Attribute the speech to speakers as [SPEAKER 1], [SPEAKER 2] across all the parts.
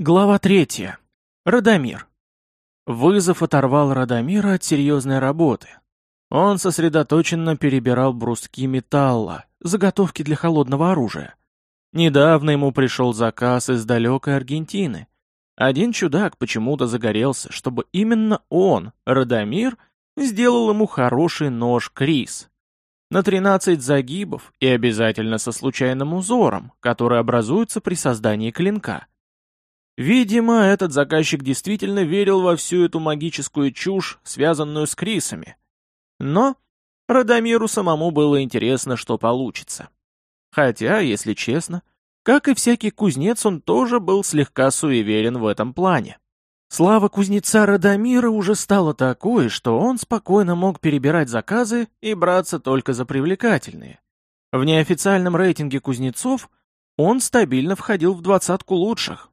[SPEAKER 1] Глава третья. Радомир. Вызов оторвал Радомира от серьезной работы. Он сосредоточенно перебирал бруски металла, заготовки для холодного оружия. Недавно ему пришел заказ из далекой Аргентины. Один чудак почему-то загорелся, чтобы именно он, Радомир, сделал ему хороший нож Крис. На 13 загибов и обязательно со случайным узором, который образуется при создании клинка. Видимо, этот заказчик действительно верил во всю эту магическую чушь, связанную с Крисами. Но Радомиру самому было интересно, что получится. Хотя, если честно, как и всякий кузнец, он тоже был слегка суеверен в этом плане. Слава кузнеца Радомира уже стала такой, что он спокойно мог перебирать заказы и браться только за привлекательные. В неофициальном рейтинге кузнецов он стабильно входил в двадцатку лучших,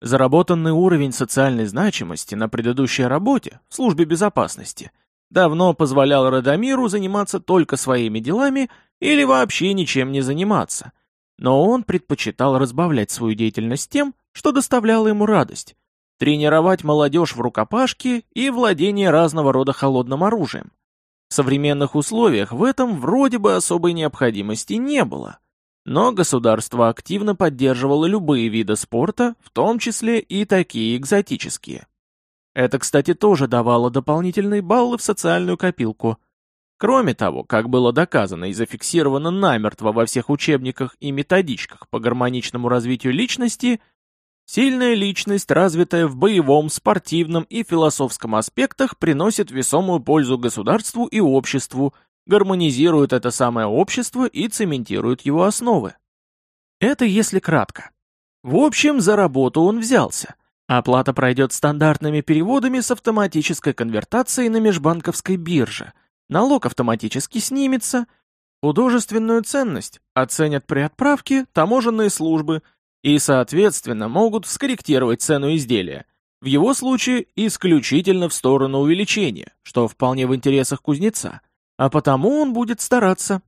[SPEAKER 1] Заработанный уровень социальной значимости на предыдущей работе, в службе безопасности, давно позволял Радомиру заниматься только своими делами или вообще ничем не заниматься. Но он предпочитал разбавлять свою деятельность тем, что доставляло ему радость. Тренировать молодежь в рукопашке и владение разного рода холодным оружием. В современных условиях в этом вроде бы особой необходимости не было. Но государство активно поддерживало любые виды спорта, в том числе и такие экзотические. Это, кстати, тоже давало дополнительные баллы в социальную копилку. Кроме того, как было доказано и зафиксировано намертво во всех учебниках и методичках по гармоничному развитию личности, сильная личность, развитая в боевом, спортивном и философском аспектах, приносит весомую пользу государству и обществу, гармонизирует это самое общество и цементирует его основы. Это если кратко. В общем, за работу он взялся. Оплата пройдет стандартными переводами с автоматической конвертацией на межбанковской бирже. Налог автоматически снимется. Художественную ценность оценят при отправке таможенные службы и, соответственно, могут скорректировать цену изделия. В его случае исключительно в сторону увеличения, что вполне в интересах кузнеца а потому он будет стараться.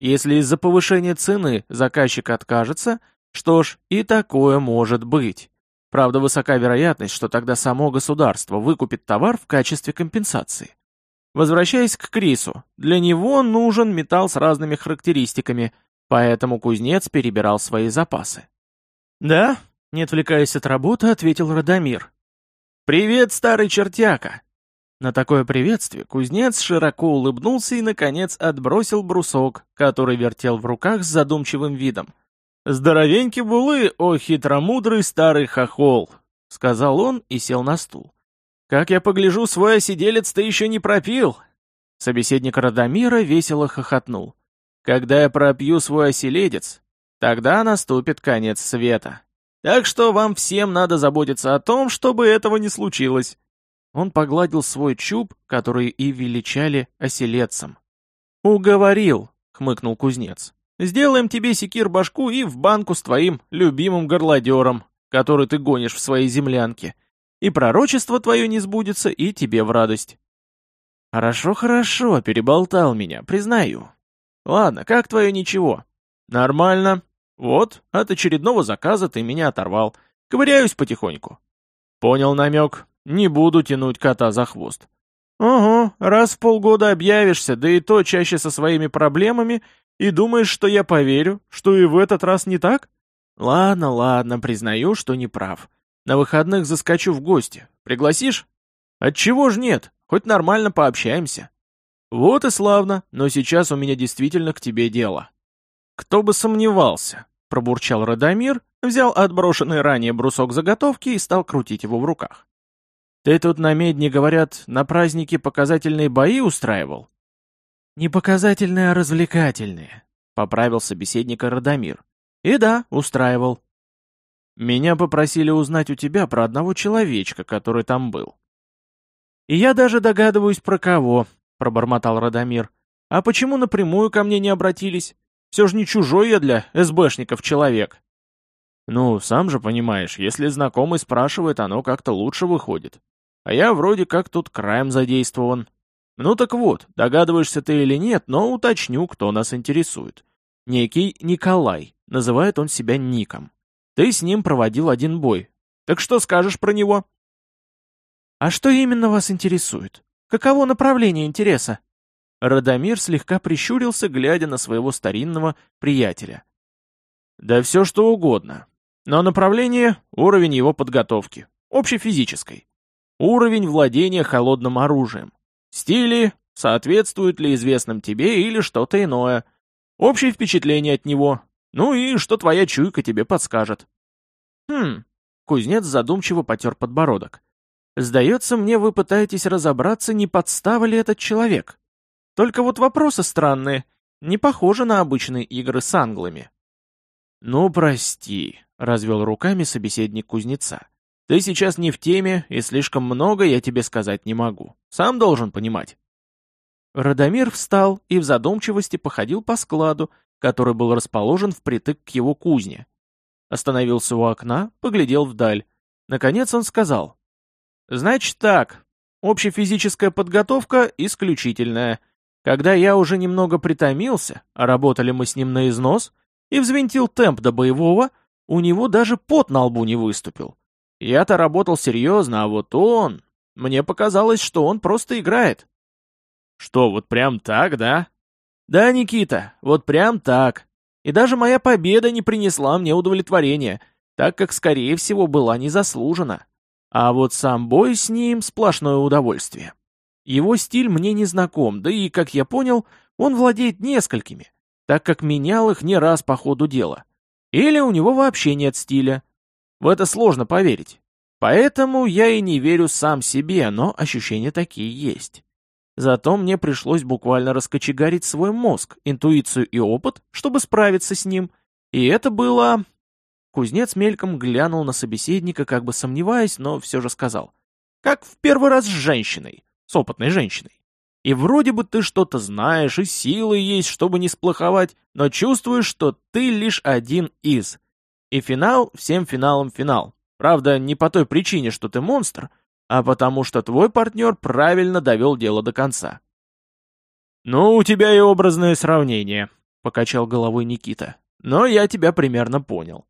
[SPEAKER 1] Если из-за повышения цены заказчик откажется, что ж, и такое может быть. Правда, высока вероятность, что тогда само государство выкупит товар в качестве компенсации. Возвращаясь к Крису, для него нужен металл с разными характеристиками, поэтому кузнец перебирал свои запасы. «Да?» — не отвлекаясь от работы, ответил Радомир. «Привет, старый чертяка!» На такое приветствие кузнец широко улыбнулся и, наконец, отбросил брусок, который вертел в руках с задумчивым видом. «Здоровенький булы, о хитромудрый старый хохол!» — сказал он и сел на стул. «Как я погляжу, свой осиделец ты еще не пропил!» Собеседник Радомира весело хохотнул. «Когда я пропью свой оселедец, тогда наступит конец света. Так что вам всем надо заботиться о том, чтобы этого не случилось. Он погладил свой чуб, который и величали оселедцем. «Уговорил», — хмыкнул кузнец. «Сделаем тебе секир башку и в банку с твоим любимым горлодером, который ты гонишь в своей землянке. И пророчество твое не сбудется, и тебе в радость». «Хорошо, хорошо, переболтал меня, признаю. Ладно, как твое ничего?» «Нормально. Вот, от очередного заказа ты меня оторвал. Ковыряюсь потихоньку». «Понял намек. Не буду тянуть кота за хвост. Ого, раз в полгода объявишься, да и то чаще со своими проблемами, и думаешь, что я поверю, что и в этот раз не так? Ладно, ладно, признаю, что не прав. На выходных заскочу в гости. Пригласишь? Отчего ж нет? Хоть нормально пообщаемся. Вот и славно, но сейчас у меня действительно к тебе дело. Кто бы сомневался, пробурчал Радомир, взял отброшенный ранее брусок заготовки и стал крутить его в руках. Ты тут на медне, говорят, на празднике показательные бои устраивал? Не показательные, а развлекательные, поправил собеседника Радомир. И да, устраивал. Меня попросили узнать у тебя про одного человечка, который там был. И я даже догадываюсь про кого, пробормотал Радомир. А почему напрямую ко мне не обратились? Все же не чужой я для СБшников человек. Ну, сам же понимаешь, если знакомый спрашивает, оно как-то лучше выходит. А я вроде как тут краем задействован. Ну так вот, догадываешься ты или нет, но уточню, кто нас интересует. Некий Николай, называет он себя Ником. Ты с ним проводил один бой, Так что скажешь про него?» «А что именно вас интересует? Каково направление интереса?» Радомир слегка прищурился, глядя на своего старинного приятеля. «Да все что угодно. Но направление — уровень его подготовки, общефизической. Уровень владения холодным оружием. Стили, соответствуют ли известным тебе или что-то иное. Общее впечатление от него. Ну и что твоя чуйка тебе подскажет». «Хм...» — кузнец задумчиво потер подбородок. «Сдается мне, вы пытаетесь разобраться, не подстава ли этот человек?» Только вот вопросы странные, не похожи на обычные игры с англами. «Ну, прости», — развел руками собеседник кузнеца. «Ты сейчас не в теме, и слишком много я тебе сказать не могу. Сам должен понимать». Радомир встал и в задумчивости походил по складу, который был расположен впритык к его кузне. Остановился у окна, поглядел вдаль. Наконец он сказал. «Значит так, общефизическая подготовка исключительная — когда я уже немного притомился, а работали мы с ним на износ, и взвинтил темп до боевого, у него даже пот на лбу не выступил. Я-то работал серьезно, а вот он... Мне показалось, что он просто играет. Что, вот прям так, да? Да, Никита, вот прям так. И даже моя победа не принесла мне удовлетворения, так как, скорее всего, была не заслужена. А вот сам бой с ним — сплошное удовольствие. Его стиль мне не знаком, да и, как я понял, он владеет несколькими, так как менял их не раз по ходу дела. Или у него вообще нет стиля. В это сложно поверить. Поэтому я и не верю сам себе, но ощущения такие есть. Зато мне пришлось буквально раскочегарить свой мозг, интуицию и опыт, чтобы справиться с ним. И это было... Кузнец мельком глянул на собеседника, как бы сомневаясь, но все же сказал. Как в первый раз с женщиной с опытной женщиной. И вроде бы ты что-то знаешь, и силы есть, чтобы не сплоховать, но чувствуешь, что ты лишь один из. И финал всем финалом финал. Правда, не по той причине, что ты монстр, а потому что твой партнер правильно довел дело до конца. «Ну, у тебя и образное сравнение», — покачал головой Никита. «Но я тебя примерно понял».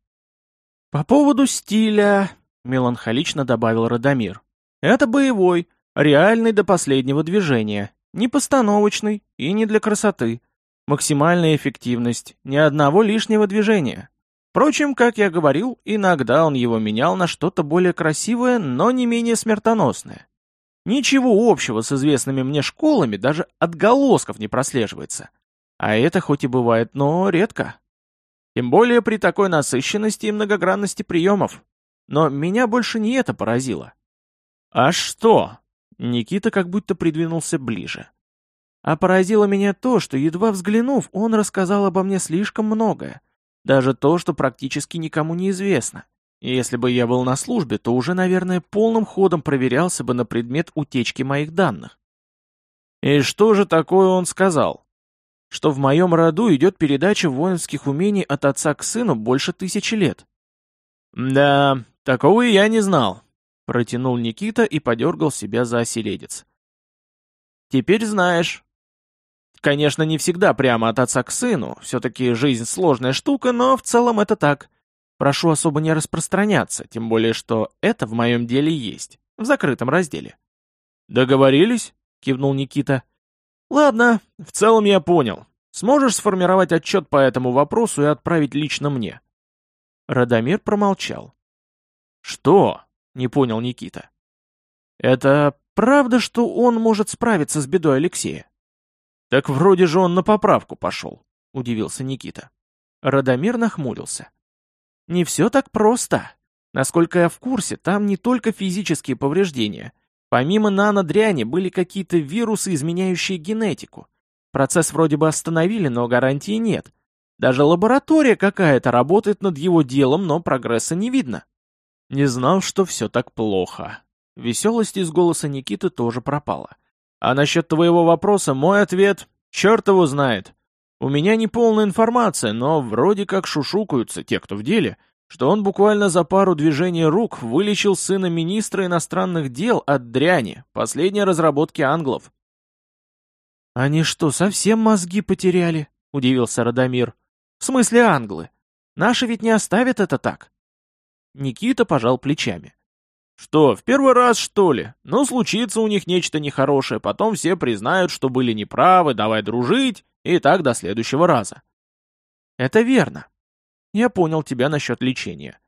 [SPEAKER 1] «По поводу стиля», — меланхолично добавил Радомир. «Это боевой, Реальный до последнего движения, не постановочный и не для красоты. Максимальная эффективность, ни одного лишнего движения. Впрочем, как я говорил, иногда он его менял на что-то более красивое, но не менее смертоносное. Ничего общего с известными мне школами даже отголосков не прослеживается. А это хоть и бывает, но редко. Тем более при такой насыщенности и многогранности приемов. Но меня больше не это поразило. А что? Никита как будто придвинулся ближе. А поразило меня то, что, едва взглянув, он рассказал обо мне слишком многое. Даже то, что практически никому не известно. Если бы я был на службе, то уже, наверное, полным ходом проверялся бы на предмет утечки моих данных. И что же такое он сказал? Что в моем роду идет передача воинских умений от отца к сыну больше тысячи лет. Да, такого и я не знал. Протянул Никита и подергал себя за оселедец. «Теперь знаешь». Конечно, не всегда прямо от отца к сыну, все-таки жизнь сложная штука, но в целом это так. Прошу особо не распространяться, тем более, что это в моем деле есть, в закрытом разделе. «Договорились?» — кивнул Никита. «Ладно, в целом я понял. Сможешь сформировать отчет по этому вопросу и отправить лично мне?» Радомир промолчал. «Что?» — не понял Никита. «Это правда, что он может справиться с бедой Алексея?» «Так вроде же он на поправку пошел», — удивился Никита. Радомир нахмурился. «Не все так просто. Насколько я в курсе, там не только физические повреждения. Помимо нанодряни были какие-то вирусы, изменяющие генетику. Процесс вроде бы остановили, но гарантии нет. Даже лаборатория какая-то работает над его делом, но прогресса не видно. Не знал, что все так плохо. Веселость из голоса Никиты тоже пропала. А насчет твоего вопроса мой ответ — черт его знает. У меня не полная информация, но вроде как шушукаются те, кто в деле, что он буквально за пару движений рук вылечил сына министра иностранных дел от дряни, последней разработки англов. «Они что, совсем мозги потеряли?» — удивился Радомир. «В смысле англы? Наши ведь не оставят это так?» Никита пожал плечами. Что, в первый раз, что ли? Ну, случится у них нечто нехорошее, потом все признают, что были неправы, давай дружить, и так до следующего раза. Это верно. Я понял тебя насчет лечения.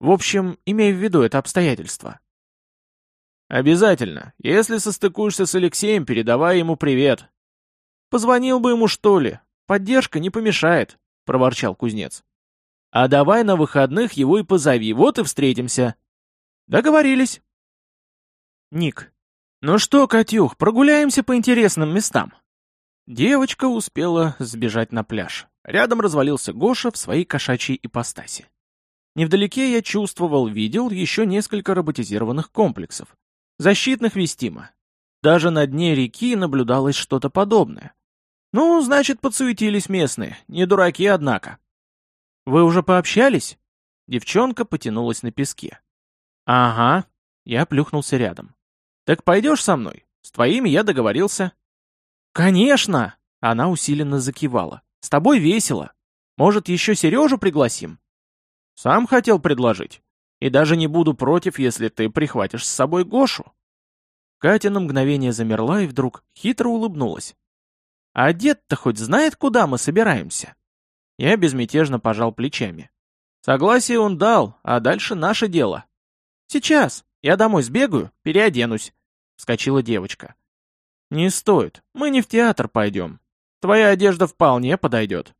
[SPEAKER 1] В общем, имей в виду это обстоятельство. Обязательно. Если состыкуешься с Алексеем, передавай ему привет. Позвонил бы ему, что ли? Поддержка не помешает, проворчал кузнец. А давай на выходных его и позови, вот и встретимся. Договорились. Ник. Ну что, Катюх, прогуляемся по интересным местам. Девочка успела сбежать на пляж. Рядом развалился Гоша в своей кошачьей ипостаси. Невдалеке я чувствовал, видел еще несколько роботизированных комплексов. Защитных вестимо. Даже на дне реки наблюдалось что-то подобное. Ну, значит, подсуетились местные, не дураки, однако. Вы уже пообщались? Девчонка потянулась на песке. «Ага», — я плюхнулся рядом. «Так пойдешь со мной? С твоими я договорился». «Конечно!» — она усиленно закивала. «С тобой весело. Может, еще Сережу пригласим?» «Сам хотел предложить. И даже не буду против, если ты прихватишь с собой Гошу». Катя на мгновение замерла и вдруг хитро улыбнулась. «А дед-то хоть знает, куда мы собираемся?» Я безмятежно пожал плечами. Согласие он дал, а дальше наше дело. «Сейчас. Я домой сбегаю, переоденусь», — вскочила девочка. «Не стоит. Мы не в театр пойдем. Твоя одежда вполне подойдет».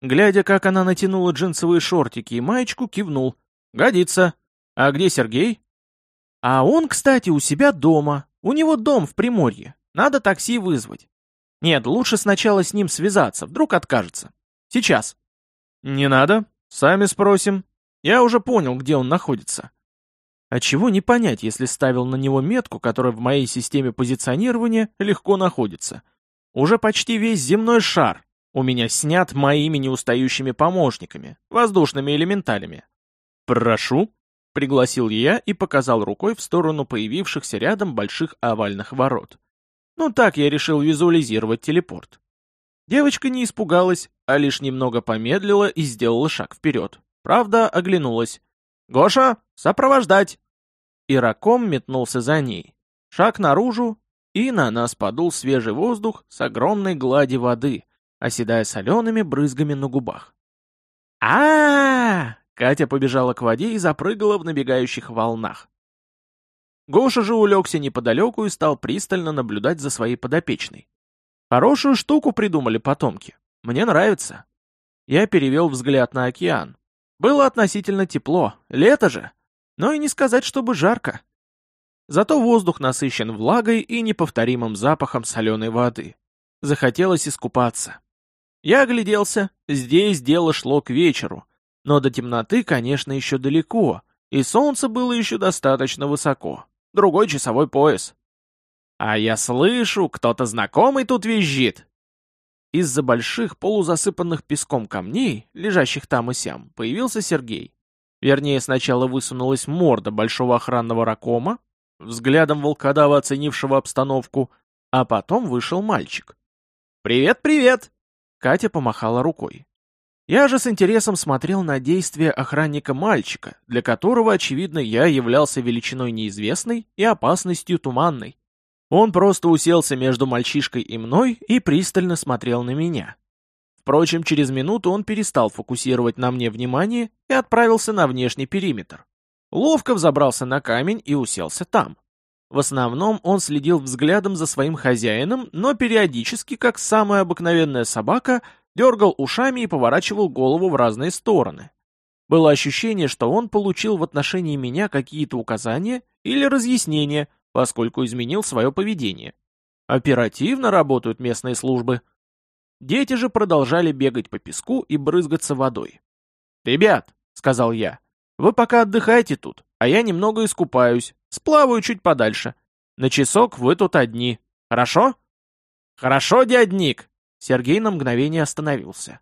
[SPEAKER 1] Глядя, как она натянула джинсовые шортики и маечку, кивнул. «Годится. А где Сергей?» «А он, кстати, у себя дома. У него дом в Приморье. Надо такси вызвать. Нет, лучше сначала с ним связаться, вдруг откажется. Сейчас». «Не надо. Сами спросим. Я уже понял, где он находится. А чего не понять, если ставил на него метку, которая в моей системе позиционирования легко находится. Уже почти весь земной шар у меня снят моими неустающими помощниками, воздушными элементалями. «Прошу», — пригласил я и показал рукой в сторону появившихся рядом больших овальных ворот. Ну так я решил визуализировать телепорт. Девочка не испугалась, а лишь немного помедлила и сделала шаг вперед. Правда, оглянулась. «Гоша, сопровождать!» Ираком метнулся за ней. Шаг наружу, и на нас подул свежий воздух с огромной глади воды, оседая солеными брызгами на губах. а, Катя побежала к воде и запрыгала в набегающих волнах. Гоша же улегся неподалеку и стал пристально наблюдать за своей подопечной. Хорошую штуку придумали потомки. Мне нравится. Я перевел взгляд на океан. Было относительно тепло, лето же, но и не сказать, чтобы жарко. Зато воздух насыщен влагой и неповторимым запахом соленой воды. Захотелось искупаться. Я огляделся, здесь дело шло к вечеру, но до темноты, конечно, еще далеко, и солнце было еще достаточно высоко. Другой часовой пояс. А я слышу, кто-то знакомый тут визжит. Из-за больших полузасыпанных песком камней, лежащих там и сям, появился Сергей. Вернее, сначала высунулась морда большого охранного ракома, взглядом волкодава, оценившего обстановку, а потом вышел мальчик. «Привет, привет!» Катя помахала рукой. Я же с интересом смотрел на действия охранника мальчика, для которого, очевидно, я являлся величиной неизвестной и опасностью туманной. Он просто уселся между мальчишкой и мной и пристально смотрел на меня. Впрочем, через минуту он перестал фокусировать на мне внимание и отправился на внешний периметр. Ловко взобрался на камень и уселся там. В основном он следил взглядом за своим хозяином, но периодически, как самая обыкновенная собака, дергал ушами и поворачивал голову в разные стороны. Было ощущение, что он получил в отношении меня какие-то указания или разъяснения – поскольку изменил свое поведение. Оперативно работают местные службы. Дети же продолжали бегать по песку и брызгаться водой. «Ребят», — сказал я, — «вы пока отдыхайте тут, а я немного искупаюсь, сплаваю чуть подальше. На часок вы тут одни. Хорошо?» «Хорошо, дядник!» Сергей на мгновение остановился.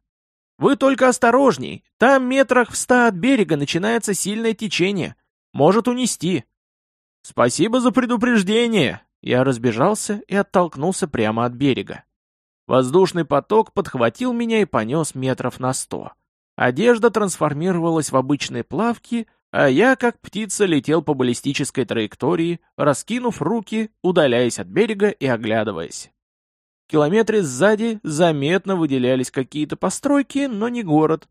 [SPEAKER 1] «Вы только осторожней, там метрах в ста от берега начинается сильное течение. Может унести. «Спасибо за предупреждение!» Я разбежался и оттолкнулся прямо от берега. Воздушный поток подхватил меня и понес метров на сто. Одежда трансформировалась в обычные плавки, а я, как птица, летел по баллистической траектории, раскинув руки, удаляясь от берега и оглядываясь. В километре сзади заметно выделялись какие-то постройки, но не город.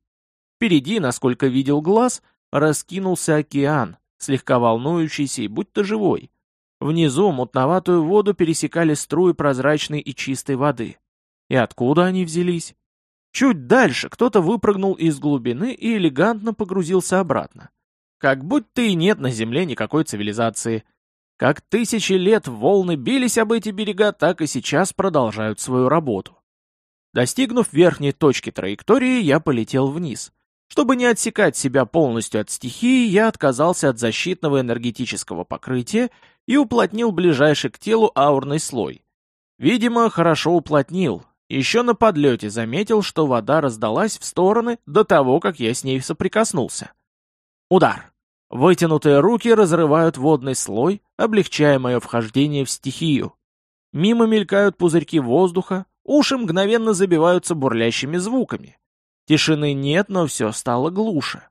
[SPEAKER 1] Впереди, насколько видел глаз, раскинулся океан, слегка волнующийся и будто живой. Внизу мутноватую воду пересекали струи прозрачной и чистой воды. И откуда они взялись? Чуть дальше кто-то выпрыгнул из глубины и элегантно погрузился обратно. Как будто и нет на Земле никакой цивилизации. Как тысячи лет волны бились об эти берега, так и сейчас продолжают свою работу. Достигнув верхней точки траектории, я полетел вниз. Чтобы не отсекать себя полностью от стихии, я отказался от защитного энергетического покрытия и уплотнил ближайший к телу аурный слой. Видимо, хорошо уплотнил. Еще на подлете заметил, что вода раздалась в стороны до того, как я с ней соприкоснулся. Удар. Вытянутые руки разрывают водный слой, облегчая мое вхождение в стихию. Мимо мелькают пузырьки воздуха, уши мгновенно забиваются бурлящими звуками. Тишины нет, но все стало глуше.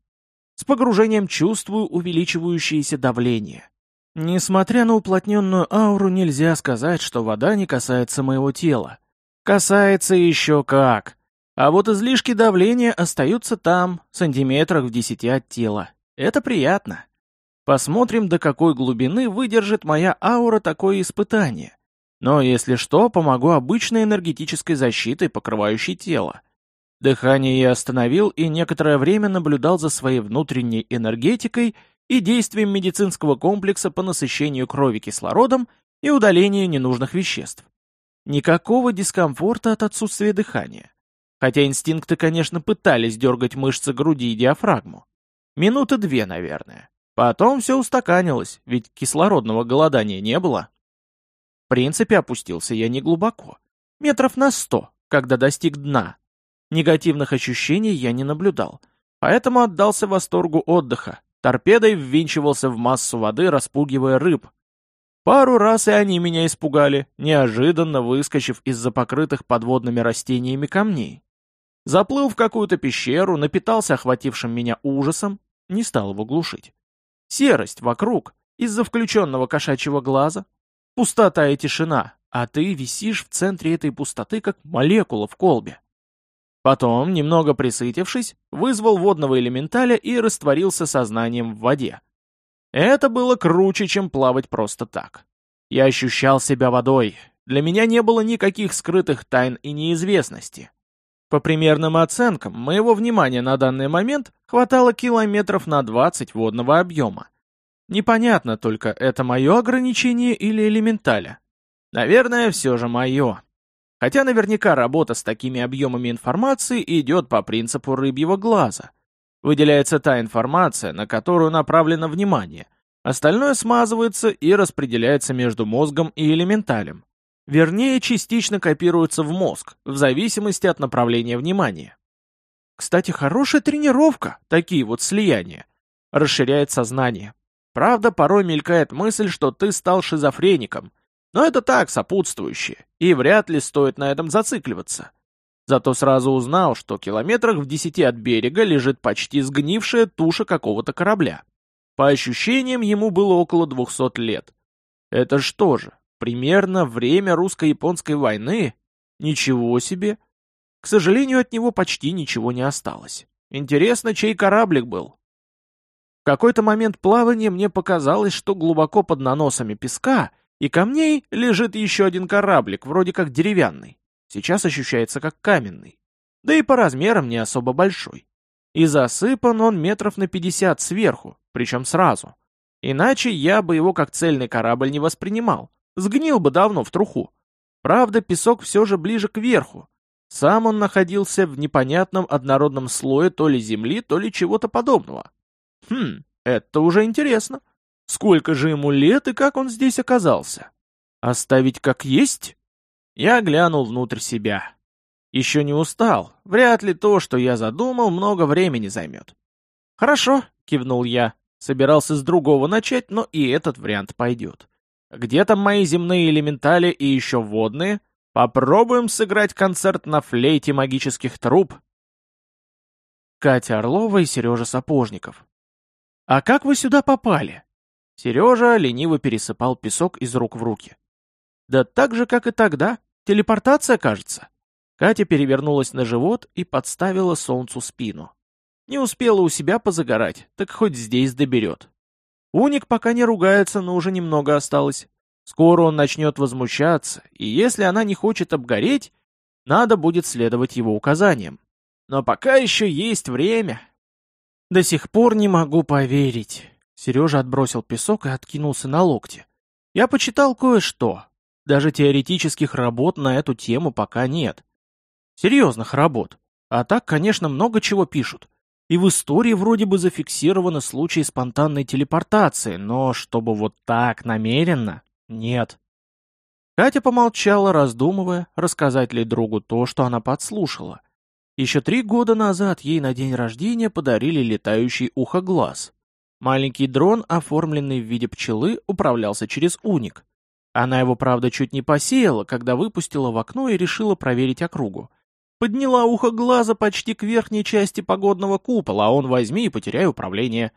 [SPEAKER 1] С погружением чувствую увеличивающееся давление. Несмотря на уплотненную ауру, нельзя сказать, что вода не касается моего тела. Касается еще как. А вот излишки давления остаются там, сантиметрах в десяти от тела. Это приятно. Посмотрим, до какой глубины выдержит моя аура такое испытание. Но если что, помогу обычной энергетической защитой, покрывающей тело. Дыхание я остановил и некоторое время наблюдал за своей внутренней энергетикой и действием медицинского комплекса по насыщению крови кислородом и удалению ненужных веществ. Никакого дискомфорта от отсутствия дыхания. Хотя инстинкты, конечно, пытались дергать мышцы груди и диафрагму. Минуты две, наверное. Потом все устаканилось, ведь кислородного голодания не было. В принципе, опустился я не глубоко. Метров на сто, когда достиг дна, Негативных ощущений я не наблюдал, поэтому отдался восторгу отдыха. Торпедой ввинчивался в массу воды, распугивая рыб. Пару раз и они меня испугали, неожиданно выскочив из-за покрытых подводными растениями камней. Заплыл в какую-то пещеру, напитался охватившим меня ужасом, не стал его глушить. Серость вокруг, из-за включенного кошачьего глаза. Пустота и тишина, а ты висишь в центре этой пустоты, как молекула в колбе. Потом, немного присытившись, вызвал водного элементаля и растворился сознанием в воде. Это было круче, чем плавать просто так. Я ощущал себя водой. Для меня не было никаких скрытых тайн и неизвестности. По примерным оценкам, моего внимания на данный момент хватало километров на 20 водного объема. Непонятно только, это мое ограничение или элементаля. Наверное, все же мое. Хотя наверняка работа с такими объемами информации идет по принципу рыбьего глаза. Выделяется та информация, на которую направлено внимание. Остальное смазывается и распределяется между мозгом и элементалем. Вернее, частично копируется в мозг, в зависимости от направления внимания. Кстати, хорошая тренировка, такие вот слияния. Расширяет сознание. Правда, порой мелькает мысль, что ты стал шизофреником – но это так, сопутствующее, и вряд ли стоит на этом зацикливаться. Зато сразу узнал, что километрах в десяти от берега лежит почти сгнившая туша какого-то корабля. По ощущениям, ему было около двухсот лет. Это что же, примерно время русско-японской войны? Ничего себе! К сожалению, от него почти ничего не осталось. Интересно, чей кораблик был? В какой-то момент плавания мне показалось, что глубоко под наносами песка — и камней лежит еще один кораблик, вроде как деревянный. Сейчас ощущается как каменный. Да и по размерам не особо большой. И засыпан он метров на 50 сверху, причем сразу. Иначе я бы его как цельный корабль не воспринимал. Сгнил бы давно в труху. Правда, песок все же ближе к верху. Сам он находился в непонятном однородном слое то ли земли, то ли чего-то подобного. Хм, это уже интересно. Сколько же ему лет и как он здесь оказался? Оставить как есть? Я глянул внутрь себя. Еще не устал. Вряд ли то, что я задумал, много времени займет. Хорошо, кивнул я. Собирался с другого начать, но и этот вариант пойдет. Где там мои земные элементали и еще водные? Попробуем сыграть концерт на флейте магических труб. Катя Орлова и Сережа Сапожников. «А как вы сюда попали?» Сережа лениво пересыпал песок из рук в руки. «Да так же, как и тогда. Телепортация, кажется». Катя перевернулась на живот и подставила солнцу спину. Не успела у себя позагорать, так хоть здесь доберет. Уник пока не ругается, но уже немного осталось. Скоро он начнет возмущаться, и если она не хочет обгореть, надо будет следовать его указаниям. Но пока еще есть время. До сих пор не могу поверить. Сережа отбросил песок и откинулся на локти. Я почитал кое-что. Даже теоретических работ на эту тему пока нет. Серьезных работ. А так, конечно, много чего пишут. И в истории вроде бы зафиксированы случаи спонтанной телепортации, но чтобы вот так намеренно, нет. Катя помолчала, раздумывая, рассказать ли другу то, что она подслушала. Еще три года назад ей на день рождения подарили летающий ухоглаз. Маленький дрон, оформленный в виде пчелы, управлялся через уник. Она его, правда, чуть не посеяла, когда выпустила в окно и решила проверить округу. Подняла ухо глаза почти к верхней части погодного купола, а он возьми и потеряй управление.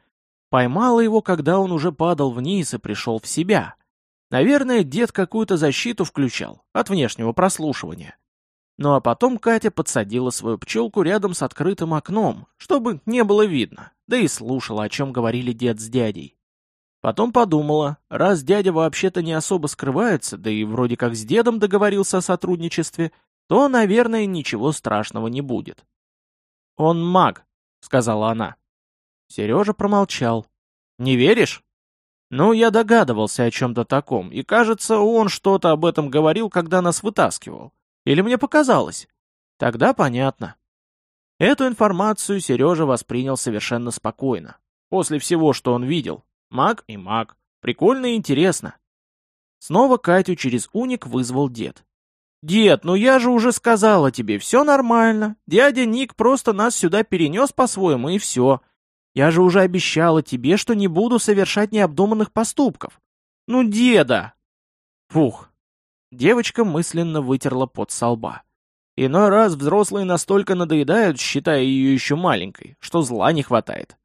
[SPEAKER 1] Поймала его, когда он уже падал вниз и пришел в себя. Наверное, дед какую-то защиту включал от внешнего прослушивания. Ну а потом Катя подсадила свою пчелку рядом с открытым окном, чтобы не было видно, да и слушала, о чем говорили дед с дядей. Потом подумала, раз дядя вообще-то не особо скрывается, да и вроде как с дедом договорился о сотрудничестве, то, наверное, ничего страшного не будет. «Он маг», — сказала она. Сережа промолчал. «Не веришь?» «Ну, я догадывался о чем-то таком, и, кажется, он что-то об этом говорил, когда нас вытаскивал. Или мне показалось? Тогда понятно». Эту информацию Сережа воспринял совершенно спокойно. После всего, что он видел. Маг и маг. Прикольно и интересно. Снова Катю через уник вызвал дед. «Дед, ну я же уже сказала тебе, все нормально. Дядя Ник просто нас сюда перенес по-своему, и все. Я же уже обещала тебе, что не буду совершать необдуманных поступков. Ну, деда!» Фух. Девочка мысленно вытерла пот со лба. Иной раз взрослые настолько надоедают, считая ее еще маленькой, что зла не хватает.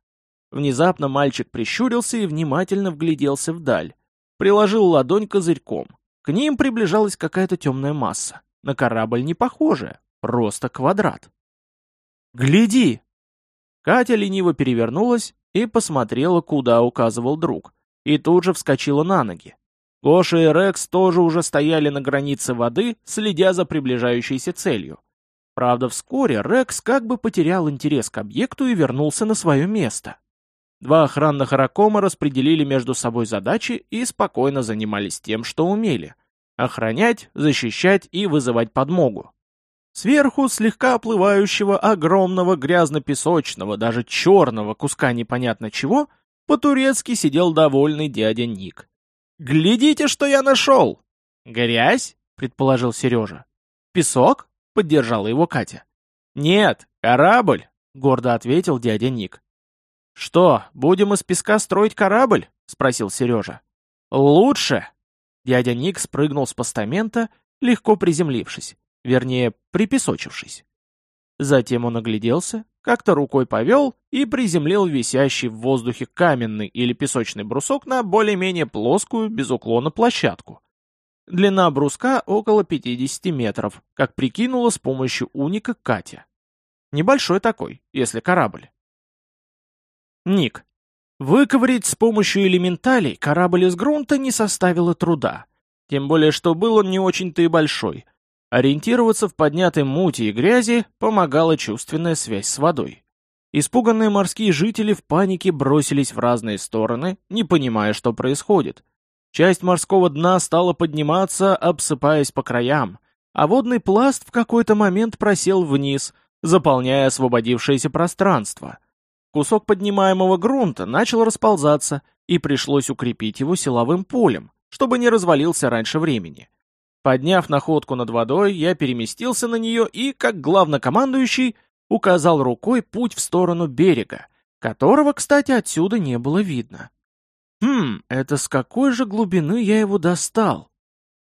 [SPEAKER 1] Внезапно мальчик прищурился и внимательно вгляделся вдаль. Приложил ладонь козырьком. К ним приближалась какая-то темная масса. На корабль не похожая, просто квадрат. «Гляди!» Катя лениво перевернулась и посмотрела, куда указывал друг, и тут же вскочила на ноги. Гоша и Рекс тоже уже стояли на границе воды, следя за приближающейся целью. Правда, вскоре Рекс как бы потерял интерес к объекту и вернулся на свое место. Два охранных ракома распределили между собой задачи и спокойно занимались тем, что умели — охранять, защищать и вызывать подмогу. Сверху слегка оплывающего огромного грязно-песочного, даже черного куска непонятно чего, по-турецки сидел довольный дядя Ник. «Глядите, что я нашел!» «Грязь?» — предположил Сережа. «Песок?» — поддержала его Катя. «Нет, корабль!» — гордо ответил дядя Ник. «Что, будем из песка строить корабль?» — спросил Сережа. «Лучше!» Дядя Ник спрыгнул с постамента, легко приземлившись, вернее, припесочившись. Затем он огляделся, как-то рукой повел и приземлил висящий в воздухе каменный или песочный брусок на более-менее плоскую, без уклона площадку. Длина бруска около 50 метров, как прикинула с помощью уника Катя. Небольшой такой, если корабль. Ник. Выковырить с помощью элементалей корабль из грунта не составило труда. Тем более, что был он не очень-то и большой. Ориентироваться в поднятой мути и грязи помогала чувственная связь с водой. Испуганные морские жители в панике бросились в разные стороны, не понимая, что происходит. Часть морского дна стала подниматься, обсыпаясь по краям, а водный пласт в какой-то момент просел вниз, заполняя освободившееся пространство. Кусок поднимаемого грунта начал расползаться, и пришлось укрепить его силовым полем, чтобы не развалился раньше времени. Подняв находку над водой, я переместился на нее и, как главнокомандующий, указал рукой путь в сторону берега, которого, кстати, отсюда не было видно. Хм, это с какой же глубины я его достал?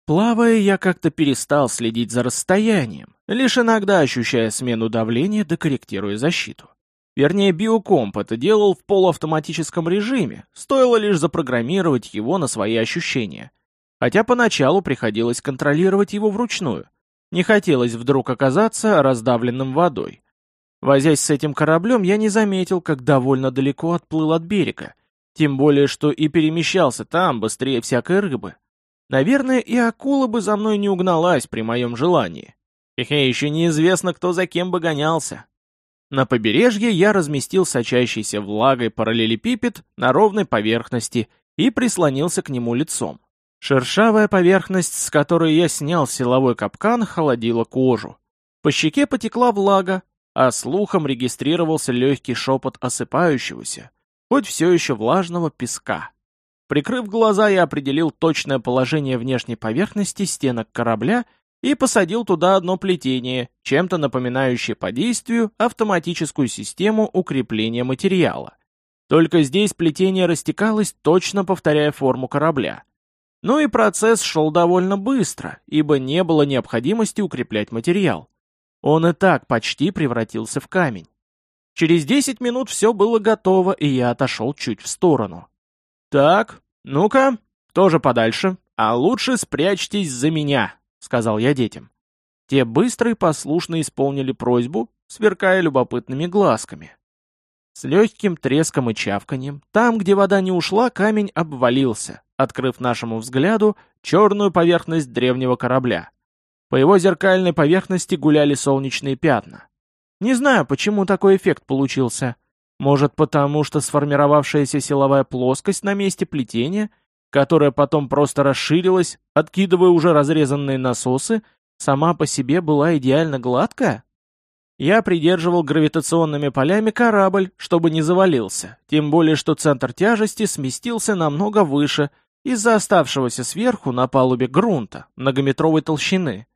[SPEAKER 1] Плавая, я как-то перестал следить за расстоянием, лишь иногда ощущая смену давления да корректируя защиту. Вернее, биокомп это делал в полуавтоматическом режиме, стоило лишь запрограммировать его на свои ощущения. Хотя поначалу приходилось контролировать его вручную. Не хотелось вдруг оказаться раздавленным водой. Возясь с этим кораблем, я не заметил, как довольно далеко отплыл от берега. Тем более, что и перемещался там быстрее всякой рыбы. Наверное, и акула бы за мной не угналась при моем желании. Хе-хе, еще неизвестно, кто за кем бы гонялся. На побережье я разместил сочащийся влагой параллелепипед на ровной поверхности и прислонился к нему лицом. Шершавая поверхность, с которой я снял силовой капкан, холодила кожу. По щеке потекла влага, а слухом регистрировался легкий шепот осыпающегося, хоть все еще влажного песка. Прикрыв глаза, я определил точное положение внешней поверхности стенок корабля и посадил туда одно плетение, чем-то напоминающее по действию автоматическую систему укрепления материала. Только здесь плетение растекалось, точно повторяя форму корабля. Ну и процесс шел довольно быстро, ибо не было необходимости укреплять материал. Он и так почти превратился в камень. Через 10 минут все было готово, и я отошел чуть в сторону. «Так, ну-ка, тоже подальше, а лучше спрячьтесь за меня», — сказал я детям. Те быстро и послушно исполнили просьбу, сверкая любопытными глазками. С легким треском и чавканьем, там, где вода не ушла, камень обвалился, открыв нашему взгляду черную поверхность древнего корабля. По его зеркальной поверхности гуляли солнечные пятна. Не знаю, почему такой эффект получился. Может, потому что сформировавшаяся силовая плоскость на месте плетения которая потом просто расширилась, откидывая уже разрезанные насосы, сама по себе была идеально гладкая? Я придерживал гравитационными полями корабль, чтобы не завалился, тем более что центр тяжести сместился намного выше из-за оставшегося сверху на палубе грунта многометровой толщины.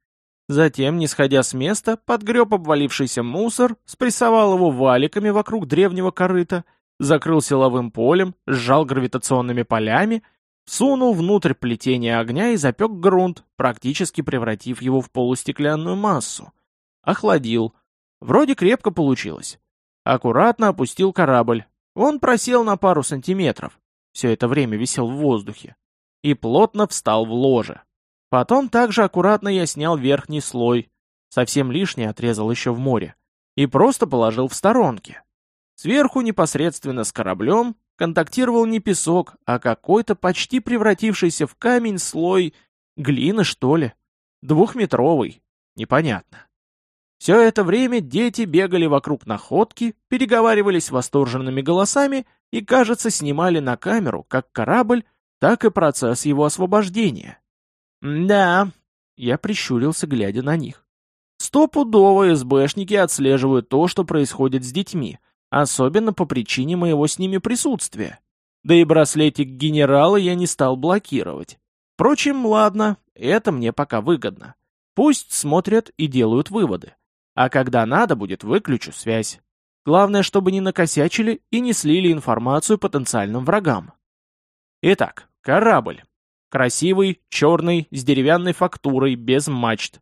[SPEAKER 1] Затем, не сходя с места, подгреб обвалившийся мусор, спрессовал его валиками вокруг древнего корыта, закрыл силовым полем, сжал гравитационными полями — Сунул внутрь плетения огня и запек грунт, практически превратив его в полустеклянную массу. Охладил. Вроде крепко получилось. Аккуратно опустил корабль. Он просел на пару сантиметров. Все это время висел в воздухе. И плотно встал в ложе. Потом также аккуратно я снял верхний слой. Совсем лишний отрезал еще в море. И просто положил в сторонке. Сверху непосредственно с кораблем контактировал не песок, а какой-то почти превратившийся в камень слой глины, что ли. Двухметровый. Непонятно. Все это время дети бегали вокруг находки, переговаривались восторженными голосами и, кажется, снимали на камеру как корабль, так и процесс его освобождения. «Да», — я прищурился, глядя на них. «Стопудово СБшники отслеживают то, что происходит с детьми, особенно по причине моего с ними присутствия. Да и браслетик генерала я не стал блокировать. Впрочем, ладно, это мне пока выгодно. Пусть смотрят и делают выводы. А когда надо будет, выключу связь. Главное, чтобы не накосячили и не слили информацию потенциальным врагам. Итак, корабль. Красивый, черный, с деревянной фактурой, без мачт.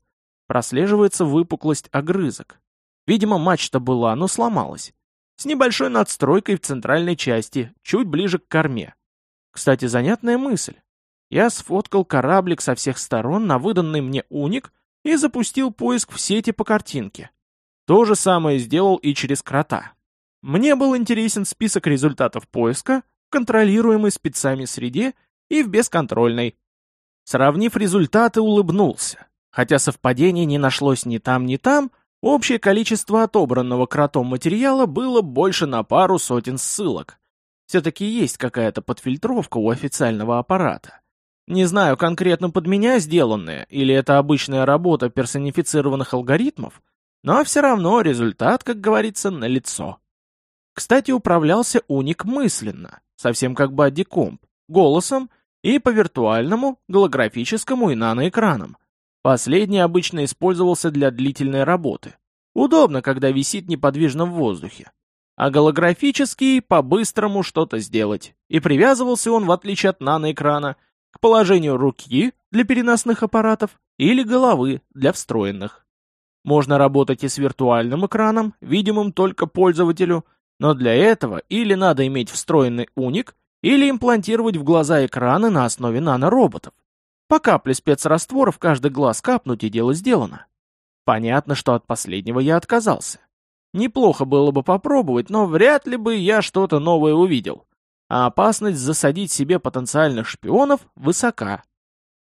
[SPEAKER 1] Прослеживается выпуклость огрызок. Видимо, мачта была, но сломалась с небольшой надстройкой в центральной части, чуть ближе к корме. Кстати, занятная мысль. Я сфоткал кораблик со всех сторон на выданный мне уник и запустил поиск в сети по картинке. То же самое сделал и через крота. Мне был интересен список результатов поиска, контролируемый спецами среде и в бесконтрольной. Сравнив результаты, улыбнулся. Хотя совпадений не нашлось ни там, ни там, Общее количество отобранного кротом материала было больше на пару сотен ссылок. Все-таки есть какая-то подфильтровка у официального аппарата. Не знаю, конкретно под меня сделанная, или это обычная работа персонифицированных алгоритмов, но все равно результат, как говорится, налицо. Кстати, управлялся уник мысленно, совсем как бодикомп, голосом и по виртуальному, голографическому и наноэкранам. Последний обычно использовался для длительной работы. Удобно, когда висит неподвижно в воздухе. А голографический по-быстрому что-то сделать. И привязывался он, в отличие от наноэкрана, к положению руки для переносных аппаратов или головы для встроенных. Можно работать и с виртуальным экраном, видимым только пользователю, Но для этого или надо иметь встроенный уник, или имплантировать в глаза экраны на основе нанороботов. По капле спецраствора в каждый глаз капнуть и дело сделано. Понятно, что от последнего я отказался. Неплохо было бы попробовать, но вряд ли бы я что-то новое увидел. А опасность засадить себе потенциальных шпионов высока.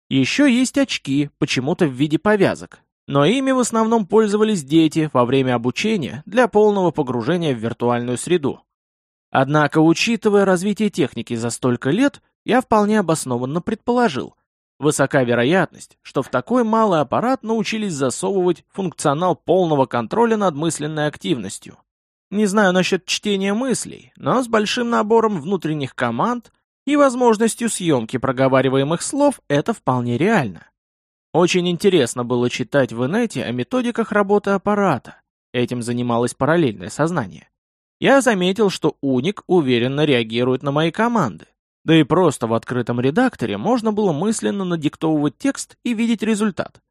[SPEAKER 1] Еще есть очки, почему-то в виде повязок. Но ими в основном пользовались дети во время обучения для полного погружения в виртуальную среду. Однако, учитывая развитие техники за столько лет, я вполне обоснованно предположил, Высока вероятность, что в такой малый аппарат научились засовывать функционал полного контроля над мысленной активностью. Не знаю насчет чтения мыслей, но с большим набором внутренних команд и возможностью съемки проговариваемых слов это вполне реально. Очень интересно было читать в инете о методиках работы аппарата. Этим занималось параллельное сознание. Я заметил, что Уник уверенно реагирует на мои команды. Да и просто в открытом редакторе можно было мысленно надиктовывать текст и видеть результат.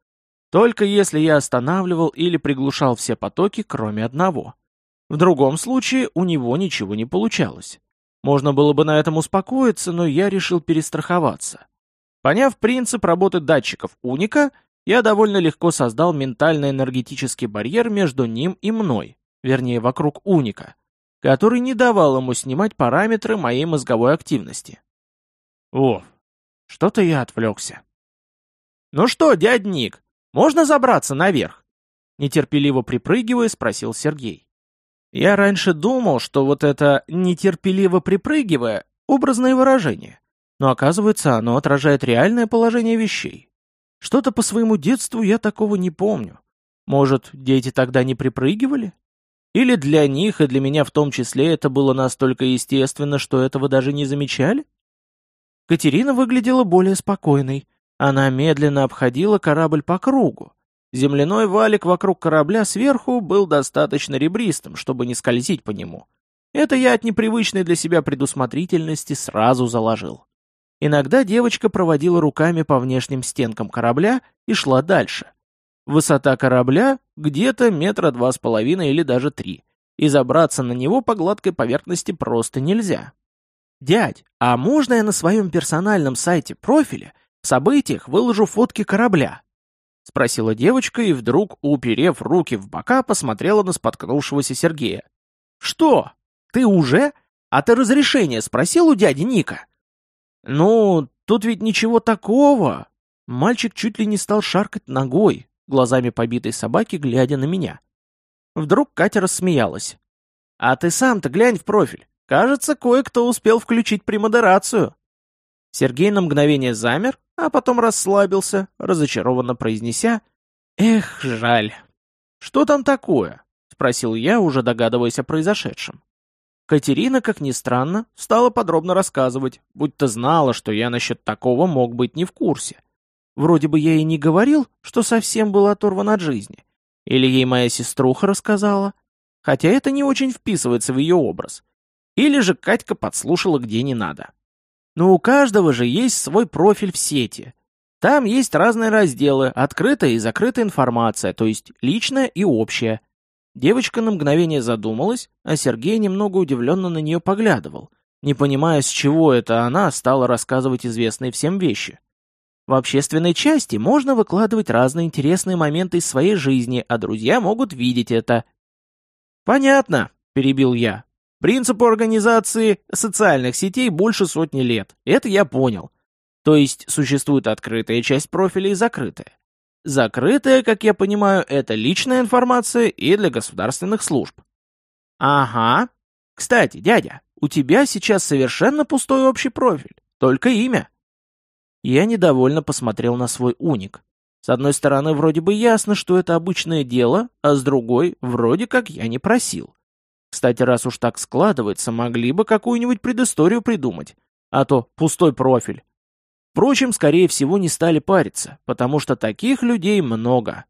[SPEAKER 1] Только если я останавливал или приглушал все потоки, кроме одного. В другом случае у него ничего не получалось. Можно было бы на этом успокоиться, но я решил перестраховаться. Поняв принцип работы датчиков уника, я довольно легко создал ментально-энергетический барьер между ним и мной, вернее, вокруг уника, который не давал ему снимать параметры моей мозговой активности. О, что-то я отвлекся. «Ну что, дядь Ник, можно забраться наверх?» Нетерпеливо припрыгивая, спросил Сергей. Я раньше думал, что вот это «нетерпеливо припрыгивая» — образное выражение, но оказывается, оно отражает реальное положение вещей. Что-то по своему детству я такого не помню. Может, дети тогда не припрыгивали? Или для них и для меня в том числе это было настолько естественно, что этого даже не замечали? Катерина выглядела более спокойной. Она медленно обходила корабль по кругу. Земляной валик вокруг корабля сверху был достаточно ребристым, чтобы не скользить по нему. Это я от непривычной для себя предусмотрительности сразу заложил. Иногда девочка проводила руками по внешним стенкам корабля и шла дальше. Высота корабля где-то метра два с половиной или даже три, и забраться на него по гладкой поверхности просто нельзя. «Дядь, а можно я на своем персональном сайте профиля в событиях выложу фотки корабля?» Спросила девочка и вдруг, уперев руки в бока, посмотрела на споткнувшегося Сергея. «Что? Ты уже? А ты разрешение спросил у дяди Ника?» «Ну, тут ведь ничего такого!» Мальчик чуть ли не стал шаркать ногой, глазами побитой собаки, глядя на меня. Вдруг Катя рассмеялась. «А ты сам-то глянь в профиль. Кажется, кое-кто успел включить премодерацию». Сергей на мгновение замер, а потом расслабился, разочарованно произнеся «Эх, жаль». «Что там такое?» — спросил я, уже догадываясь о произошедшем. Катерина, как ни странно, стала подробно рассказывать, будто знала, что я насчет такого мог быть не в курсе. Вроде бы я и не говорил, что совсем был оторван от жизни. Или ей моя сеструха рассказала. Хотя это не очень вписывается в ее образ. Или же Катька подслушала где не надо. Но у каждого же есть свой профиль в сети. Там есть разные разделы, открытая и закрытая информация, то есть личная и общая. Девочка на мгновение задумалась, а Сергей немного удивленно на нее поглядывал, не понимая, с чего это она стала рассказывать известные всем вещи. В общественной части можно выкладывать разные интересные моменты из своей жизни, а друзья могут видеть это. «Понятно», — перебил я. «Принципу организации социальных сетей больше сотни лет. Это я понял. То есть существует открытая часть профиля и закрытая. Закрытая, как я понимаю, это личная информация и для государственных служб». «Ага. Кстати, дядя, у тебя сейчас совершенно пустой общий профиль. Только имя. Я недовольно посмотрел на свой уник. С одной стороны, вроде бы ясно, что это обычное дело, а с другой, вроде как я не просил. Кстати, раз уж так складывается, могли бы какую-нибудь предысторию придумать. А то пустой профиль. Впрочем, скорее всего, не стали париться, потому что таких людей много.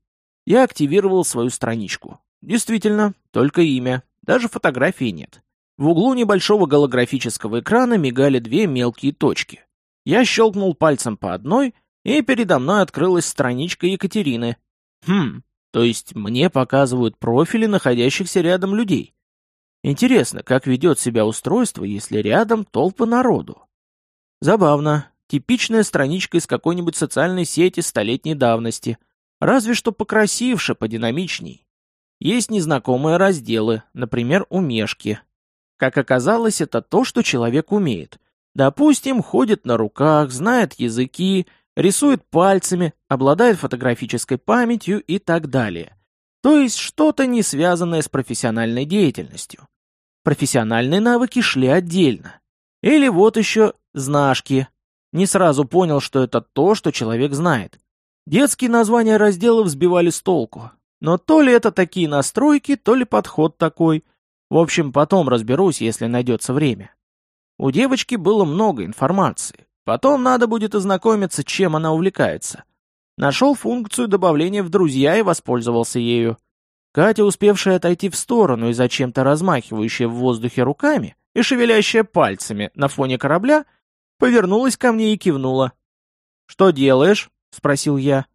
[SPEAKER 1] Я активировал свою страничку. Действительно, только имя, даже фотографии нет. В углу небольшого голографического экрана мигали две мелкие точки. Я щелкнул пальцем по одной, и передо мной открылась страничка Екатерины. Хм, то есть мне показывают профили находящихся рядом людей. Интересно, как ведет себя устройство, если рядом толпы народу? Забавно. Типичная страничка из какой-нибудь социальной сети столетней давности. Разве что покрасивше, подинамичней. Есть незнакомые разделы, например, умешки. Как оказалось, это то, что человек умеет. Допустим, ходит на руках, знает языки, рисует пальцами, обладает фотографической памятью и так далее. То есть что-то не связанное с профессиональной деятельностью. Профессиональные навыки шли отдельно. Или вот еще знашки. Не сразу понял, что это то, что человек знает. Детские названия разделов сбивали с толку. Но то ли это такие настройки, то ли подход такой. В общем, потом разберусь, если найдется время. У девочки было много информации. Потом надо будет ознакомиться, чем она увлекается. Нашел функцию добавления в друзья и воспользовался ею. Катя, успевшая отойти в сторону и зачем-то размахивающая в воздухе руками и шевелящая пальцами на фоне корабля, повернулась ко мне и кивнула. «Что делаешь?» — спросил я.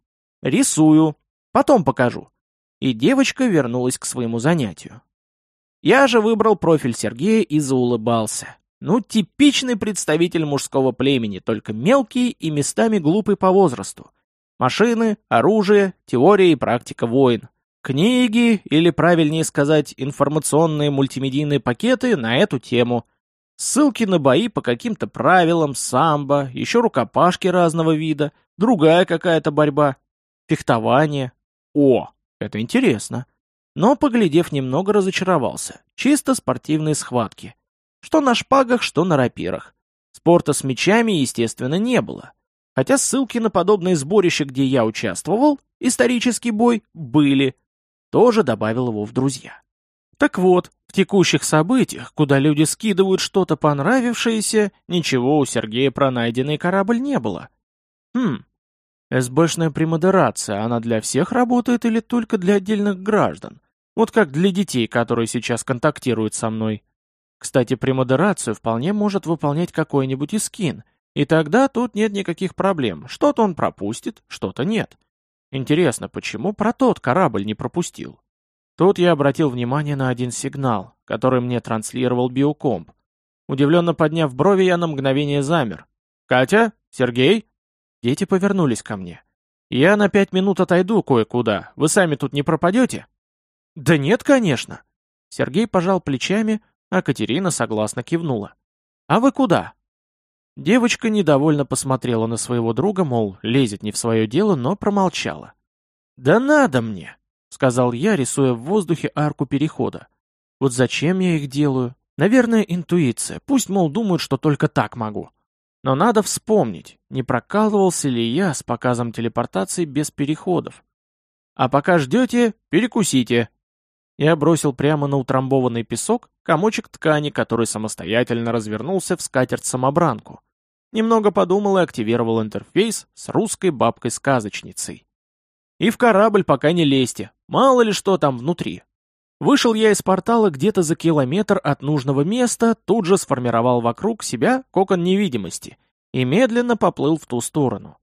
[SPEAKER 1] «Рисую. Потом покажу». И девочка вернулась к своему занятию. Я же выбрал профиль Сергея и заулыбался. Ну, типичный представитель мужского племени, только мелкий и местами глупый по возрасту. Машины, оружие, теория и практика войн. Книги, или правильнее сказать, информационные мультимедийные пакеты на эту тему. Ссылки на бои по каким-то правилам, самбо, еще рукопашки разного вида, другая какая-то борьба, фехтование. О, это интересно. Но, поглядев немного, разочаровался. Чисто спортивные схватки. Что на шпагах, что на рапирах. Спорта с мечами, естественно, не было. Хотя ссылки на подобные сборища, где я участвовал, исторический бой, были. Тоже добавил его в друзья. Так вот, в текущих событиях, куда люди скидывают что-то понравившееся, ничего у Сергея про найденный корабль не было. Хм, СБшная премодерация, она для всех работает или только для отдельных граждан? Вот как для детей, которые сейчас контактируют со мной. Кстати, премодерацию вполне может выполнять какой-нибудь искин, и тогда тут нет никаких проблем. Что-то он пропустит, что-то нет. Интересно, почему про тот корабль не пропустил? Тут я обратил внимание на один сигнал, который мне транслировал биокомп. Удивленно подняв брови, я на мгновение замер. «Катя? Сергей?» Дети повернулись ко мне. «Я на пять минут отойду кое-куда. Вы сами тут не пропадете?» «Да нет, конечно». Сергей пожал плечами, а Катерина согласно кивнула. «А вы куда?» Девочка недовольно посмотрела на своего друга, мол, лезет не в свое дело, но промолчала. «Да надо мне!» — сказал я, рисуя в воздухе арку перехода. «Вот зачем я их делаю? Наверное, интуиция. Пусть, мол, думают, что только так могу. Но надо вспомнить, не прокалывался ли я с показом телепортации без переходов. А пока ждете, перекусите, я бросил прямо на утрамбованный песок комочек ткани, который самостоятельно развернулся в скатерть-самобранку. Немного подумал и активировал интерфейс с русской бабкой-сказочницей. И в корабль пока не лезьте, мало ли что там внутри. Вышел я из портала где-то за километр от нужного места, тут же сформировал вокруг себя кокон невидимости и медленно поплыл в ту сторону.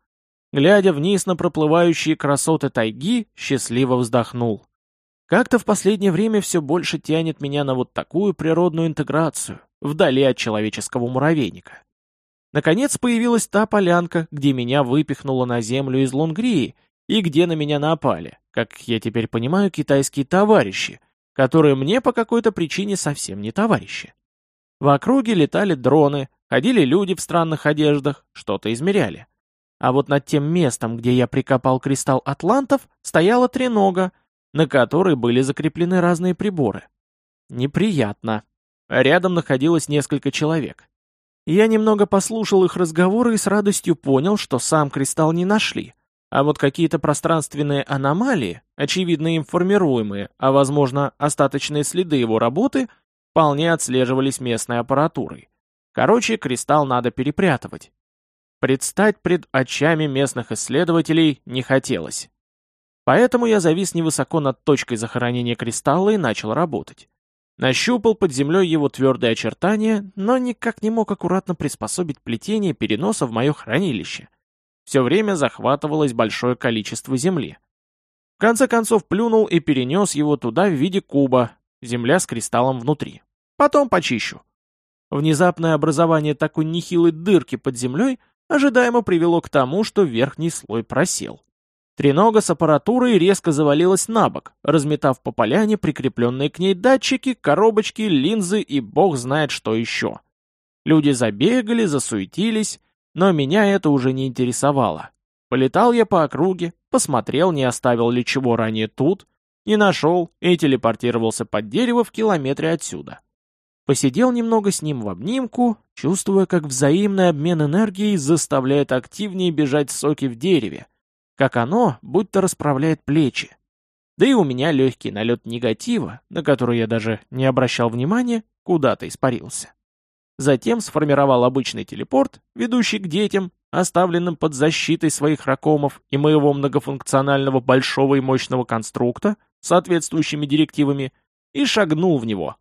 [SPEAKER 1] Глядя вниз на проплывающие красоты тайги, счастливо вздохнул. Как-то в последнее время все больше тянет меня на вот такую природную интеграцию, вдали от человеческого муравейника. Наконец появилась та полянка, где меня выпихнуло на землю из Лонгрии, и где на меня напали, как я теперь понимаю, китайские товарищи, которые мне по какой-то причине совсем не товарищи. В округе летали дроны, ходили люди в странных одеждах, что-то измеряли. А вот над тем местом, где я прикопал кристалл атлантов, стояла тренога, на которой были закреплены разные приборы. Неприятно. Рядом находилось несколько человек. Я немного послушал их разговоры и с радостью понял, что сам кристалл не нашли, а вот какие-то пространственные аномалии, очевидно им формируемые, а возможно остаточные следы его работы, вполне отслеживались местной аппаратурой. Короче, кристалл надо перепрятывать. Предстать пред очами местных исследователей не хотелось. Поэтому я завис невысоко над точкой захоронения кристалла и начал работать. Нащупал под землей его твердые очертания, но никак не мог аккуратно приспособить плетение переноса в мое хранилище. Все время захватывалось большое количество земли. В конце концов плюнул и перенес его туда в виде куба, земля с кристаллом внутри. Потом почищу. Внезапное образование такой нехилой дырки под землей ожидаемо привело к тому, что верхний слой просел. Тренога с аппаратурой резко завалилась на бок, разметав по поляне прикрепленные к ней датчики, коробочки, линзы и бог знает что еще. Люди забегали, засуетились, но меня это уже не интересовало. Полетал я по округе, посмотрел, не оставил ли чего ранее тут, не нашел и телепортировался под дерево в километре отсюда. Посидел немного с ним в обнимку, чувствуя, как взаимный обмен энергией заставляет активнее бежать соки в дереве, как оно будто расправляет плечи. Да и у меня легкий налет негатива, на который я даже не обращал внимания, куда-то испарился. Затем сформировал обычный телепорт, ведущий к детям, оставленным под защитой своих ракомов и моего многофункционального большого и мощного конструкта, соответствующими директивами, и шагнул в него,